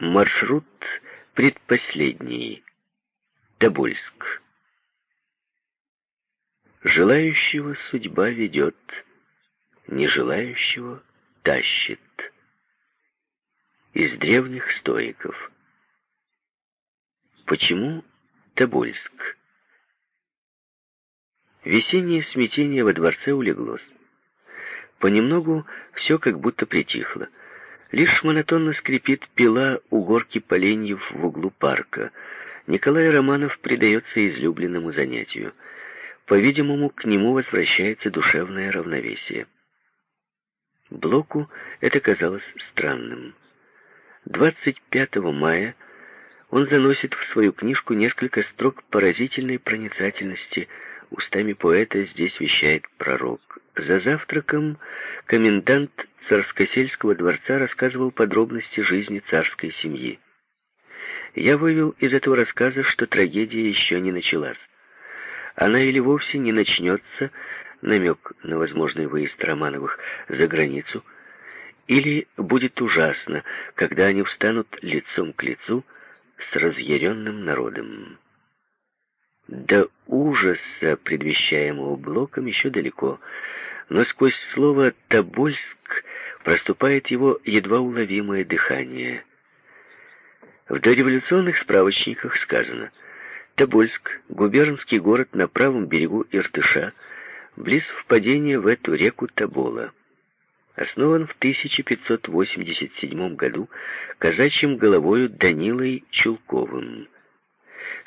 Маршрут предпоследний. Тобольск. Желающего судьба ведет, нежелающего тащит. Из древних стоиков. Почему Тобольск? Весеннее смятение во дворце улеглось. Понемногу все как будто притихло. Лишь монотонно скрипит пила у горки поленьев в углу парка. Николай Романов предается излюбленному занятию. По-видимому, к нему возвращается душевное равновесие. Блоку это казалось странным. 25 мая он заносит в свою книжку несколько строк поразительной проницательности. Устами поэта здесь вещает пророк. За завтраком комендант Царскосельского дворца рассказывал подробности жизни царской семьи. Я вывел из этого рассказа, что трагедия еще не началась. Она или вовсе не начнется, намек на возможный выезд Романовых за границу, или будет ужасно, когда они встанут лицом к лицу с разъяренным народом. До ужаса, предвещаемого Блоком, еще далеко — но сквозь слово «Тобольск» проступает его едва уловимое дыхание. В дореволюционных справочниках сказано «Тобольск — губернский город на правом берегу Иртыша, близ впадения в эту реку Тобола. Основан в 1587 году казачьим головою Данилой Чулковым.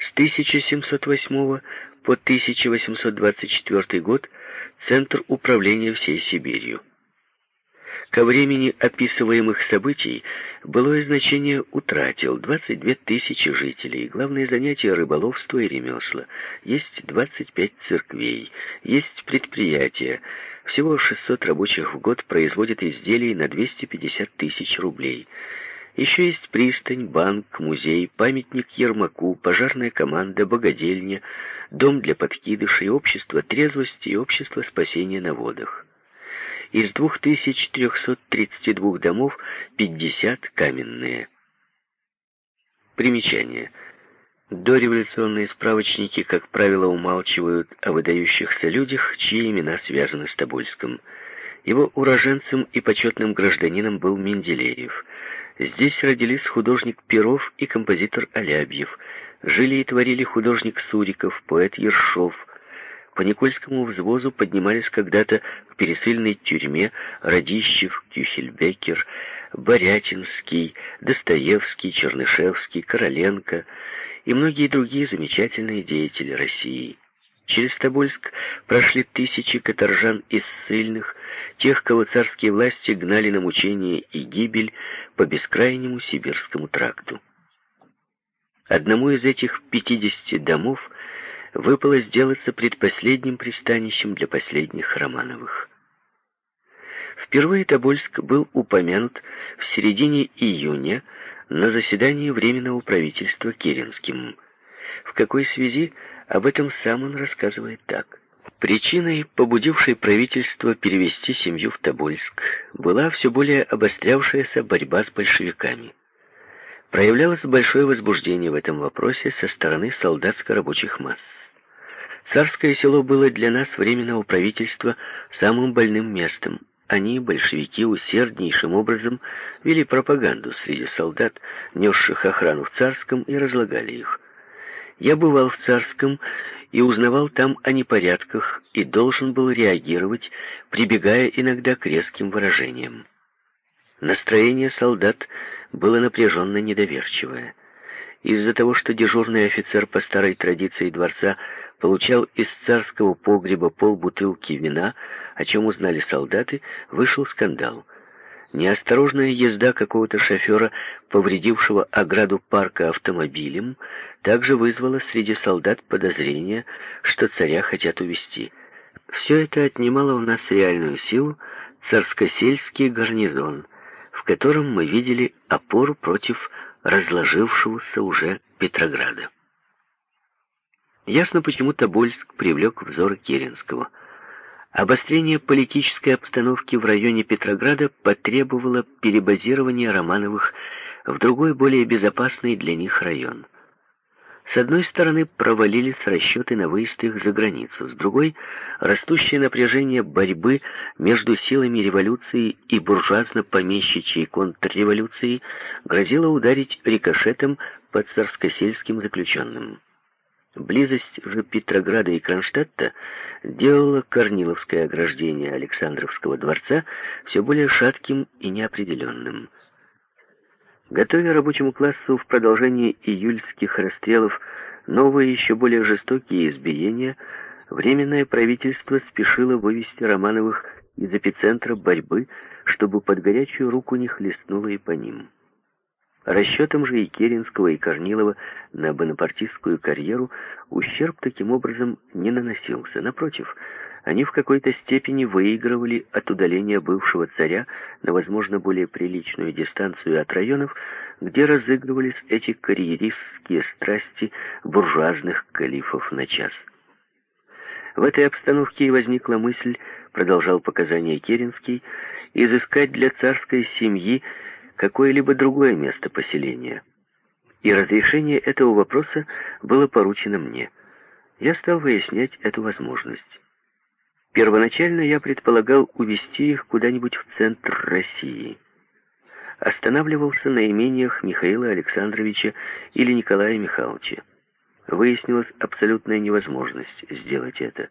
С 1708 по 1824 год – центр управления всей Сибирью. Ко времени описываемых событий былое значение утратил 22 тысячи жителей. Главные занятия — рыболовство и ремесла. Есть 25 церквей, есть предприятия. Всего 600 рабочих в год производят изделий на 250 тысяч рублей. Еще есть пристань, банк, музей, памятник Ермаку, пожарная команда, богадельня, дом для подкидышей, общество трезвости и общество спасения на водах. Из 2332 домов 50 каменные. Примечание. Дореволюционные справочники, как правило, умалчивают о выдающихся людях, чьи имена связаны с Тобольском. Его уроженцем и почетным гражданином был Менделеев – Здесь родились художник Перов и композитор Алябьев. Жили и творили художник Суриков, поэт Ершов. По Никольскому взвозу поднимались когда-то к пересыльной тюрьме Радищев, Кюхельбекер, Борятинский, Достоевский, Чернышевский, Короленко и многие другие замечательные деятели России. Через Тобольск прошли тысячи каторжан из ссыльных, тех, кого царские власти гнали на мучение и гибель по бескрайнему сибирскому тракту. Одному из этих пятидесяти домов выпало сделаться предпоследним пристанищем для последних Романовых. Впервые Тобольск был упомянут в середине июня на заседании Временного правительства Керенским. В какой связи об этом сам он рассказывает так. Причиной, побудившей правительство перевести семью в Тобольск, была все более обострявшаяся борьба с большевиками. Проявлялось большое возбуждение в этом вопросе со стороны солдатско-рабочих масс. Царское село было для нас временного правительства самым больным местом. Они, большевики, усерднейшим образом вели пропаганду среди солдат, несших охрану в Царском, и разлагали их. Я бывал в Царском и узнавал там о непорядках и должен был реагировать, прибегая иногда к резким выражениям. Настроение солдат было напряженно недоверчивое. Из-за того, что дежурный офицер по старой традиции дворца получал из царского погреба полбутылки вина, о чем узнали солдаты, вышел скандал — Неосторожная езда какого-то шофера, повредившего ограду парка автомобилем, также вызвала среди солдат подозрение, что царя хотят увести. Все это отнимало у нас реальную силу царскосельский гарнизон, в котором мы видели опору против разложившегося уже Петрограда. Ясно, почему Тобольск привлек взоры Керенского – Обострение политической обстановки в районе Петрограда потребовало перебазирования Романовых в другой, более безопасный для них район. С одной стороны, провалились расчеты на выезд их за границу, с другой — растущее напряжение борьбы между силами революции и буржуазно-помещичьей контрреволюции грозило ударить рикошетом по царскосельским заключенным. Близость же Петрограда и Кронштадта делала Корниловское ограждение Александровского дворца все более шатким и неопределенным. Готовя рабочему классу в продолжении июльских расстрелов новые, еще более жестокие избиения, Временное правительство спешило вывести Романовых из эпицентра борьбы, чтобы под горячую руку не хлестнуло и по ним. Расчетом же и Керенского, и Корнилова на бонапартистскую карьеру ущерб таким образом не наносился. Напротив, они в какой-то степени выигрывали от удаления бывшего царя на, возможно, более приличную дистанцию от районов, где разыгрывались эти карьеристские страсти буржуазных калифов на час. В этой обстановке и возникла мысль, продолжал показания Керенский, изыскать для царской семьи какое-либо другое место поселения. И разрешение этого вопроса было поручено мне. Я стал выяснять эту возможность. Первоначально я предполагал увезти их куда-нибудь в центр России. Останавливался на имениях Михаила Александровича или Николая Михайловича. Выяснилась абсолютная невозможность сделать это.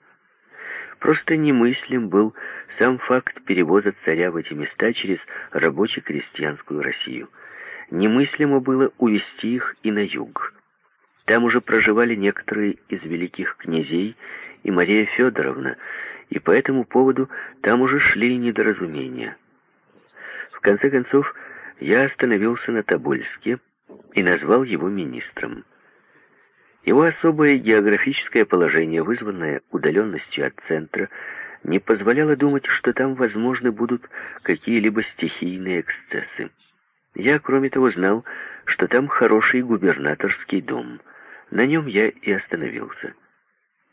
Просто немыслим был сам факт перевоза царя в эти места через рабоче-крестьянскую Россию. Немыслимо было увести их и на юг. Там уже проживали некоторые из великих князей и Мария Федоровна, и по этому поводу там уже шли недоразумения. В конце концов, я остановился на Тобольске и назвал его министром. Его особое географическое положение, вызванное удаленностью от центра, не позволяло думать, что там, возможно, будут какие-либо стихийные эксцессы. Я, кроме того, знал, что там хороший губернаторский дом. На нем я и остановился.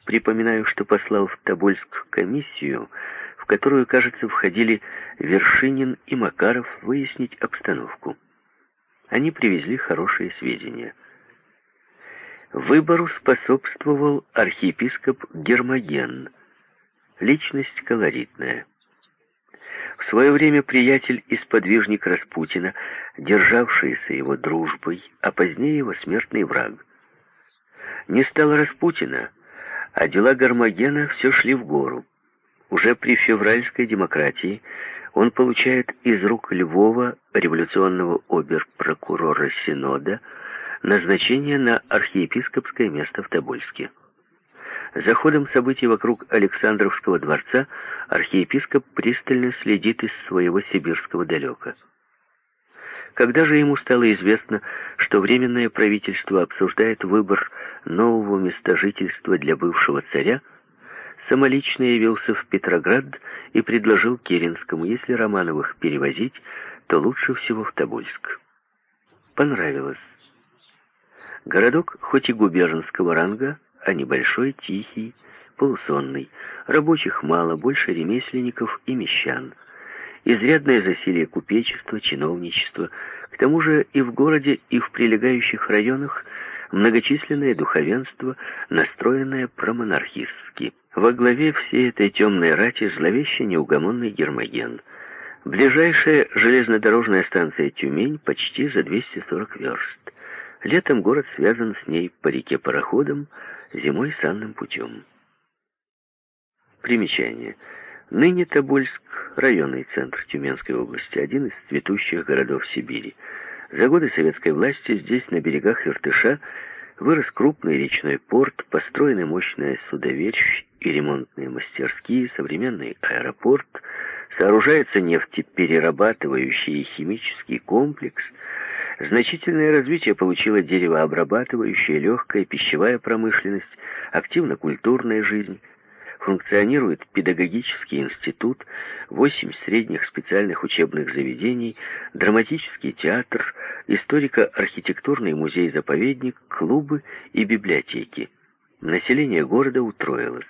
Припоминаю, что послал в Тобольск комиссию, в которую, кажется, входили Вершинин и Макаров выяснить обстановку. Они привезли хорошие сведения. Выбору способствовал архиепископ Гермоген, личность колоритная. В свое время приятель и сподвижник Распутина, державшийся его дружбой, а позднее его смертный враг. Не стало Распутина, а дела Гармогена все шли в гору. Уже при февральской демократии он получает из рук Львова, революционного обер-прокурора Синода, назначение на архиепископское место в Тобольске. За ходом событий вокруг Александровского дворца архиепископ пристально следит из своего сибирского далека. Когда же ему стало известно, что Временное правительство обсуждает выбор нового места жительства для бывшего царя, самолично явился в Петроград и предложил Керенскому, если Романовых перевозить, то лучше всего в Тобольск. Понравилось. Городок, хоть и губернского ранга, а небольшой, тихий, полусонный, рабочих мало, больше ремесленников и мещан – изрядное засилие купечества, чиновничества. К тому же и в городе, и в прилегающих районах многочисленное духовенство, настроенное промонархистски. Во главе всей этой темной рати зловеще неугомонный Гермоген. Ближайшая железнодорожная станция Тюмень почти за 240 верст. Летом город связан с ней по реке пароходом, зимой санным путем. Примечание. Ныне Тобольск – районный центр Тюменской области, один из цветущих городов Сибири. За годы советской власти здесь, на берегах Иртыша, вырос крупный речной порт, построены мощная судоверфь и ремонтные мастерские, современный аэропорт, сооружается нефтеперерабатывающий химический комплекс. Значительное развитие получила деревообрабатывающая, легкая пищевая промышленность, активно-культурная жизнь – функционирует педагогический институт, восемь средних специальных учебных заведений, драматический театр, историко-архитектурный музей-заповедник, клубы и библиотеки. Население города утроилось.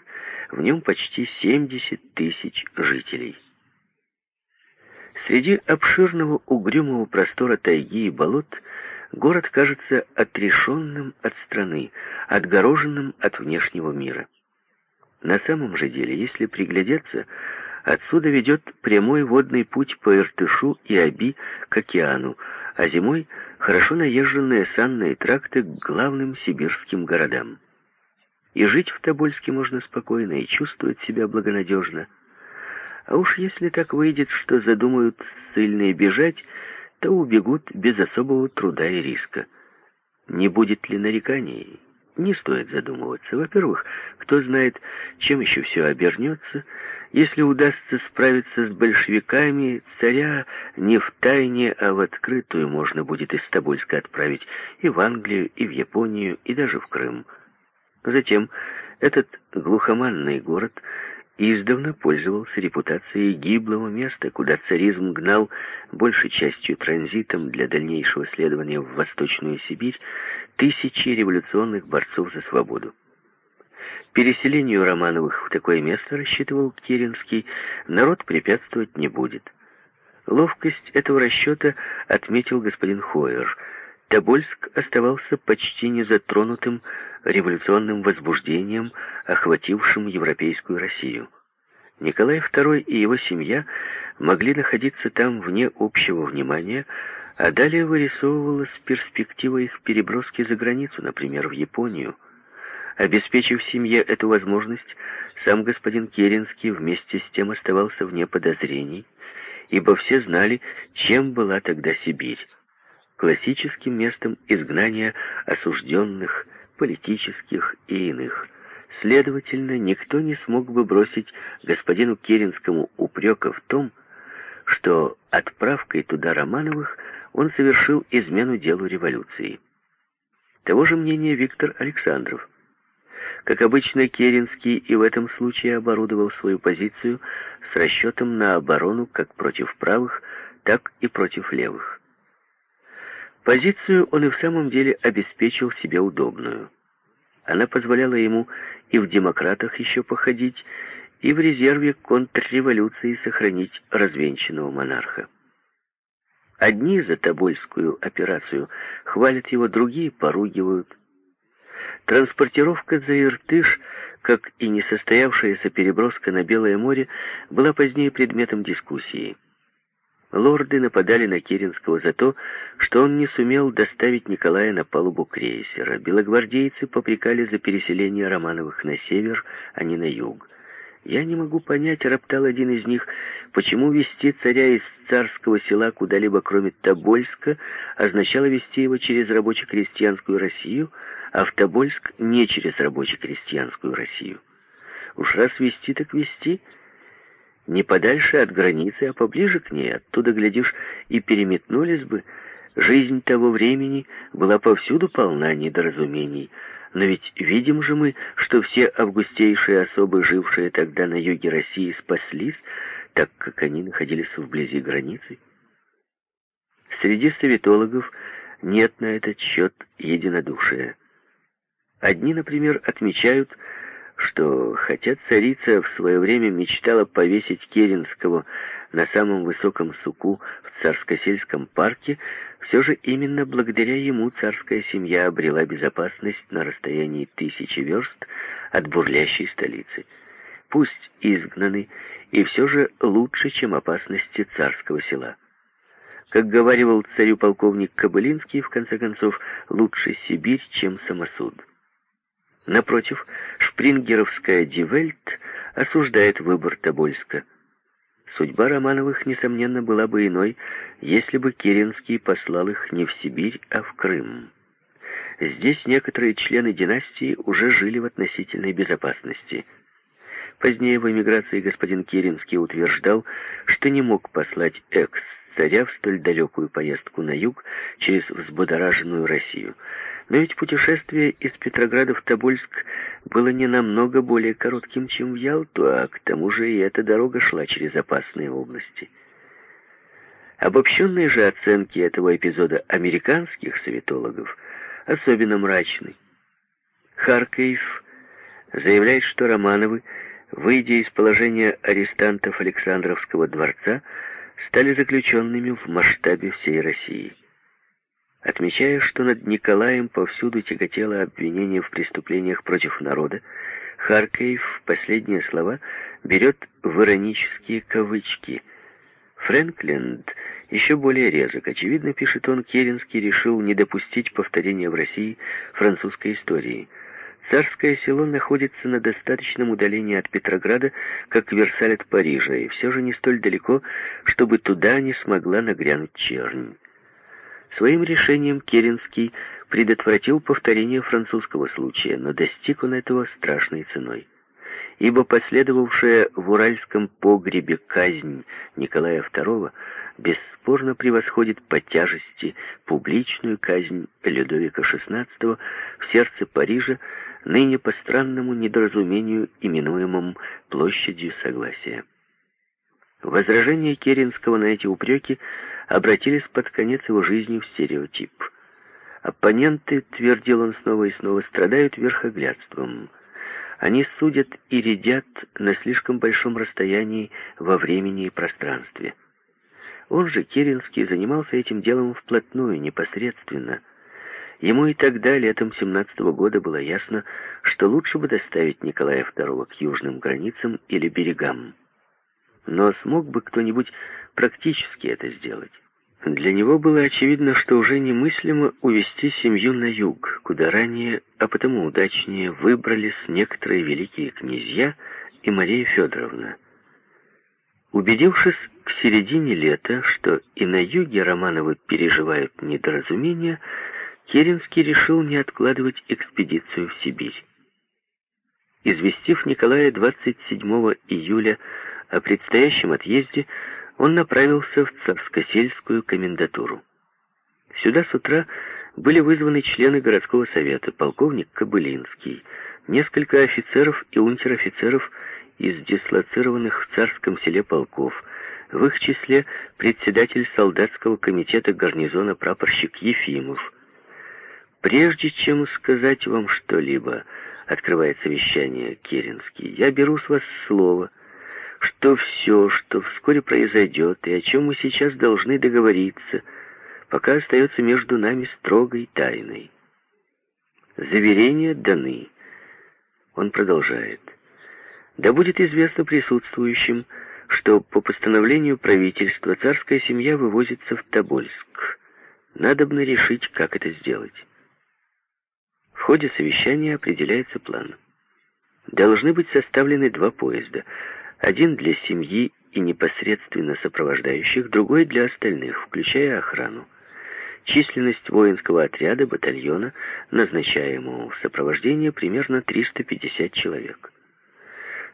В нем почти 70 тысяч жителей. Среди обширного угрюмого простора тайги и болот город кажется отрешенным от страны, отгороженным от внешнего мира. На самом же деле, если приглядеться, отсюда ведет прямой водный путь по Иртышу и Аби к океану, а зимой хорошо наезженные санные тракты к главным сибирским городам. И жить в Тобольске можно спокойно и чувствовать себя благонадежно. А уж если так выйдет, что задумают ссыльные бежать, то убегут без особого труда и риска. Не будет ли нареканий? Не стоит задумываться. Во-первых, кто знает, чем еще все обернется. Если удастся справиться с большевиками, царя не в тайне, а в открытую можно будет из Тобольска отправить и в Англию, и в Японию, и даже в Крым. Затем этот глухоманный город издавна пользовался репутацией гиблого места, куда царизм гнал большей частью транзитом для дальнейшего следования в Восточную Сибирь тысячи революционных борцов за свободу. Переселению Романовых в такое место, рассчитывал Керенский, народ препятствовать не будет. Ловкость этого расчета отметил господин Хойер – Тобольск оставался почти незатронутым революционным возбуждением, охватившим европейскую Россию. Николай II и его семья могли находиться там вне общего внимания, а далее вырисовывалась перспектива их переброски за границу, например, в Японию. Обеспечив семье эту возможность, сам господин Керенский вместе с тем оставался вне подозрений, ибо все знали, чем была тогда Сибирь классическим местом изгнания осужденных, политических и иных. Следовательно, никто не смог бы бросить господину Керенскому упрека в том, что отправкой туда Романовых он совершил измену делу революции. Того же мнения Виктор Александров. Как обычно, Керенский и в этом случае оборудовал свою позицию с расчетом на оборону как против правых, так и против левых. Позицию он и в самом деле обеспечил себе удобную. Она позволяла ему и в демократах еще походить, и в резерве контрреволюции сохранить развенчанного монарха. Одни за Тобольскую операцию хвалят его, другие поругивают. Транспортировка за Иртыш, как и несостоявшаяся переброска на Белое море, была позднее предметом дискуссии. Лорды нападали на Керенского за то, что он не сумел доставить Николая на палубу крейсера. Белогвардейцы попрекали за переселение Романовых на север, а не на юг. «Я не могу понять», — роптал один из них, «почему вести царя из царского села куда-либо, кроме Тобольска, означало вести его через рабоче-крестьянскую Россию, а в Тобольск не через рабоче-крестьянскую Россию. Уж раз вести, так вести» не подальше от границы, а поближе к ней. Оттуда, глядишь, и переметнулись бы. Жизнь того времени была повсюду полна недоразумений. Но ведь видим же мы, что все августейшие особы, жившие тогда на юге России, спаслись, так как они находились вблизи границы. Среди советологов нет на этот счет единодушия. Одни, например, отмечают, что хотя царица в свое время мечтала повесить Керенского на самом высоком суку в царско-сельском парке, все же именно благодаря ему царская семья обрела безопасность на расстоянии тысячи верст от бурлящей столицы. Пусть изгнаны, и все же лучше, чем опасности царского села. Как говаривал царю полковник Кобылинский, в конце концов, лучше Сибирь, чем самосуд. Напротив, шпрингеровская Дивельт осуждает выбор Тобольска. Судьба Романовых, несомненно, была бы иной, если бы Керенский послал их не в Сибирь, а в Крым. Здесь некоторые члены династии уже жили в относительной безопасности. Позднее в эмиграции господин Керенский утверждал, что не мог послать экс-царя в столь далекую поездку на юг через взбудораженную Россию – но ведь путешествие из Петрограда в Тобольск было не намного более коротким, чем в Ялту, а к тому же и эта дорога шла через опасные области. Обобщенные же оценки этого эпизода американских советологов особенно мрачны. Харкейф заявляет, что Романовы, выйдя из положения арестантов Александровского дворца, стали заключенными в масштабе всей России. Отмечая, что над Николаем повсюду тяготело обвинение в преступлениях против народа, Харкаев последние слова берет в иронические кавычки. Фрэнкленд еще более резок. Очевидно, пишет он, Керенский решил не допустить повторения в России французской истории. Царское село находится на достаточном удалении от Петрограда, как Версаль от Парижа, и все же не столь далеко, чтобы туда не смогла нагрянуть чернь. Своим решением Керенский предотвратил повторение французского случая, но достиг он этого страшной ценой. Ибо последовавшая в Уральском погребе казнь Николая II бесспорно превосходит по тяжести публичную казнь Людовика XVI в сердце Парижа, ныне по странному недоразумению именуемым площадью Согласия. Возражения Керенского на эти упреки обратились под конец его жизни в стереотип. Оппоненты, твердил он снова и снова, страдают верхоглядством. Они судят и рядят на слишком большом расстоянии во времени и пространстве. Он же, Керенский, занимался этим делом вплотную, непосредственно. Ему и тогда, летом 17 -го года, было ясно, что лучше бы доставить Николая II к южным границам или берегам. Но смог бы кто-нибудь практически это сделать? Для него было очевидно, что уже немыслимо увести семью на юг, куда ранее, а потому удачнее, выбрались некоторые великие князья и Мария Федоровна. Убедившись к середине лета, что и на юге Романовы переживают недоразумения, Керенский решил не откладывать экспедицию в Сибирь. Известив Николая 27 июля о предстоящем отъезде, он направился в Царскосельскую комендатуру. Сюда с утра были вызваны члены городского совета, полковник Кобылинский, несколько офицеров и унтер-офицеров из дислоцированных в царском селе полков, в их числе председатель солдатского комитета гарнизона прапорщик Ефимов. «Прежде чем сказать вам что-либо», — открывает совещание Керенский, — «я беру с вас слово» что все, что вскоре произойдет и о чем мы сейчас должны договориться, пока остается между нами строгой тайной. Заверения даны. Он продолжает. Да будет известно присутствующим, что по постановлению правительства царская семья вывозится в Тобольск. Надобно решить, как это сделать. В ходе совещания определяется план. Должны быть составлены два поезда — один для семьи и непосредственно сопровождающих, другой для остальных, включая охрану. Численность воинского отряда, батальона, назначаемого в сопровождение, примерно 350 человек.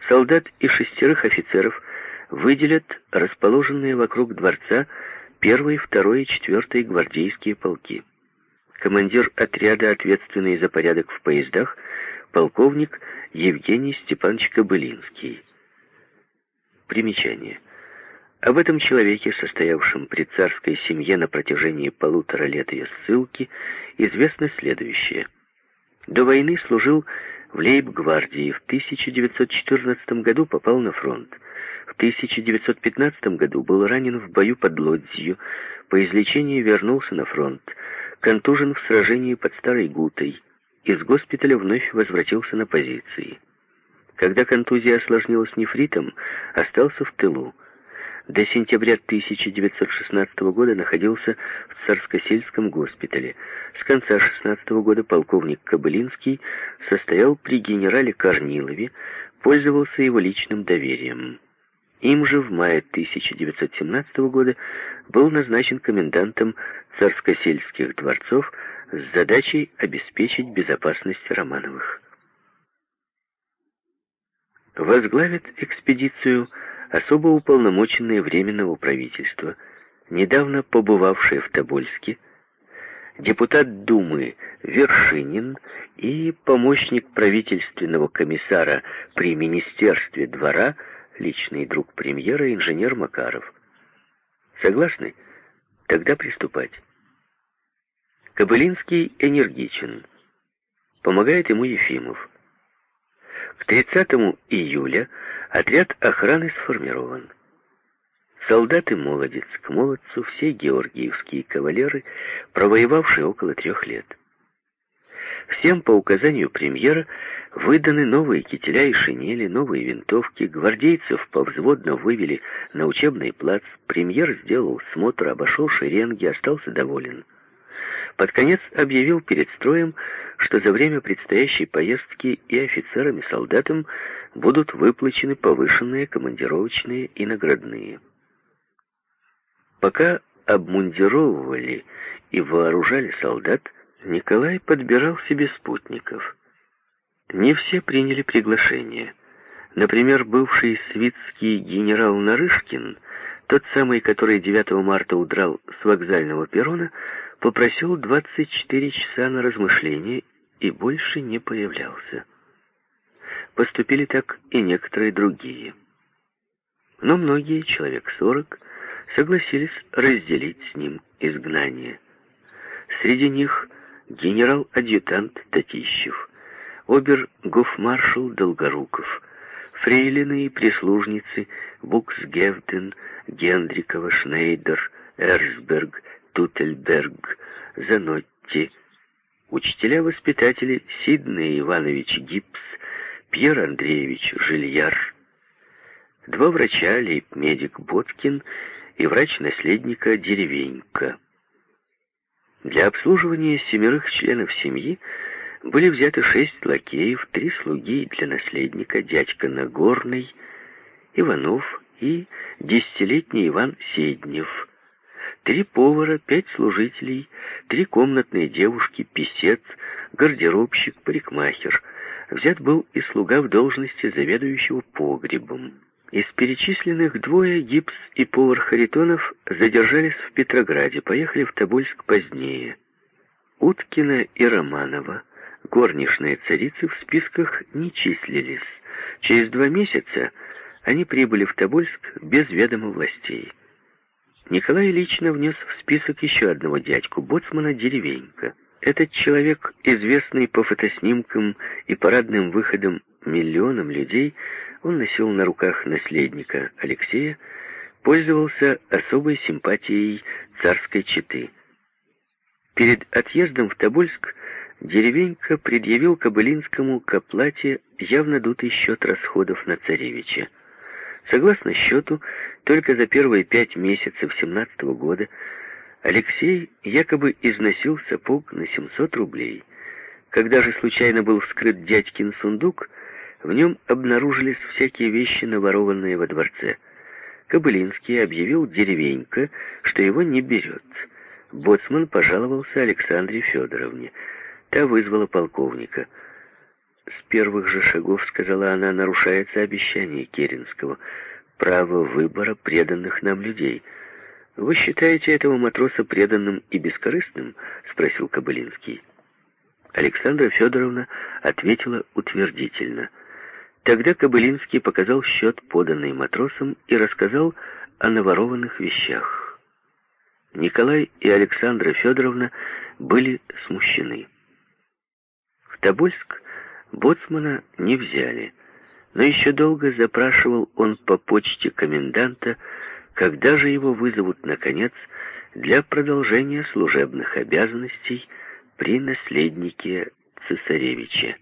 Солдат и шестерых офицеров выделят расположенные вокруг дворца первый, второй и четвертый гвардейские полки. Командир отряда, ответственный за порядок в поездах, полковник Евгений Степанович Кобылинский. Примечание. Об этом человеке, состоявшем при царской семье на протяжении полутора лет ее ссылки, известно следующее. До войны служил в лейб-гвардии, в 1914 году попал на фронт. В 1915 году был ранен в бою под Лодзью, по излечению вернулся на фронт, контужен в сражении под Старой Гутой, из госпиталя вновь возвратился на позиции. Когда контузия осложнилась нефритом, остался в тылу. До сентября 1916 года находился в Царскосельском госпитале. С конца 16 года полковник Кобылинский состоял при генерале Корнилове, пользовался его личным доверием. Им же в мае 1917 года был назначен комендантом царскосельских дворцов с задачей обеспечить безопасность Романовых возглавит экспедицию особо уполномоченные Временного правительства, недавно побывавшие в Тобольске, депутат Думы Вершинин и помощник правительственного комиссара при Министерстве двора, личный друг премьера, инженер Макаров. Согласны? Тогда приступать. Кобылинский энергичен. Помогает ему Ефимов. К 30 июля отряд охраны сформирован. Солдаты молодец к молодцу, все георгиевские кавалеры, провоевавшие около трех лет. Всем по указанию премьера выданы новые кителя и шинели, новые винтовки, гвардейцев повзводно вывели на учебный плац, премьер сделал смотр, обошел шеренги, остался доволен. Под конец объявил перед строем, что за время предстоящей поездки и офицерам, и солдатам будут выплачены повышенные командировочные и наградные. Пока обмундировывали и вооружали солдат, Николай подбирал себе спутников. Не все приняли приглашение. Например, бывший свитский генерал Нарышкин, тот самый, который 9 марта удрал с вокзального перрона, попросил 24 часа на размышление и больше не появлялся. Поступили так и некоторые другие. Но многие, человек 40, согласились разделить с ним изгнание. Среди них генерал-адъютант Татищев, обер-гофмаршал Долгоруков, фрейлины и прислужницы Буксгевден, Гендрикова, Шнейдер, Эрсберг, Тутельберг, Занотти, учителя-воспитатели Сиднey Иванович Гипс, Пьер Андреевич Жильяр, два врача, лейб-медик Боткин и врач наследника Деревенька. Для обслуживания семерых членов семьи были взяты шесть лакеев, три слуги для наследника, дядька Нагорный, Иванов и десятилетний Иван Седнев, три повара, пять служителей, три комнатные девушки, писец, гардеробщик, парикмахер. Взят был и слуга в должности заведующего погребом. Из перечисленных двое, Гипс и повар Харитонов, задержались в Петрограде, поехали в Тобольск позднее. Уткина и Романова, горничные царицы, в списках не числились. Через два месяца они прибыли в Тобольск без ведома властей. Николай лично внес в список еще одного дядьку, боцмана Деревенька. Этот человек, известный по фотоснимкам и парадным выходам миллионам людей, он носил на руках наследника Алексея, пользовался особой симпатией царской четы. Перед отъездом в Тобольск деревенька предъявил Кобылинскому к оплате явно дутый счет расходов на царевича. Согласно счету, только за первые пять месяцев 17 -го года Алексей якобы износил сапог на 700 рублей. Когда же случайно был вскрыт дядькин сундук, в нем обнаружились всякие вещи, наворованные во дворце. Кобылинский объявил деревенька, что его не берет. Боцман пожаловался Александре Федоровне. Та вызвала полковника. С первых же шагов, сказала она, нарушается обещание Керенского. Право выбора преданных нам людей. «Вы считаете этого матроса преданным и бескорыстным?» — спросил Кобылинский. Александра Федоровна ответила утвердительно — Тогда Кобылинский показал счет, поданный матросам, и рассказал о наворованных вещах. Николай и Александра Федоровна были смущены. В Тобольск боцмана не взяли, но еще долго запрашивал он по почте коменданта, когда же его вызовут, наконец, для продолжения служебных обязанностей при наследнике цесаревича.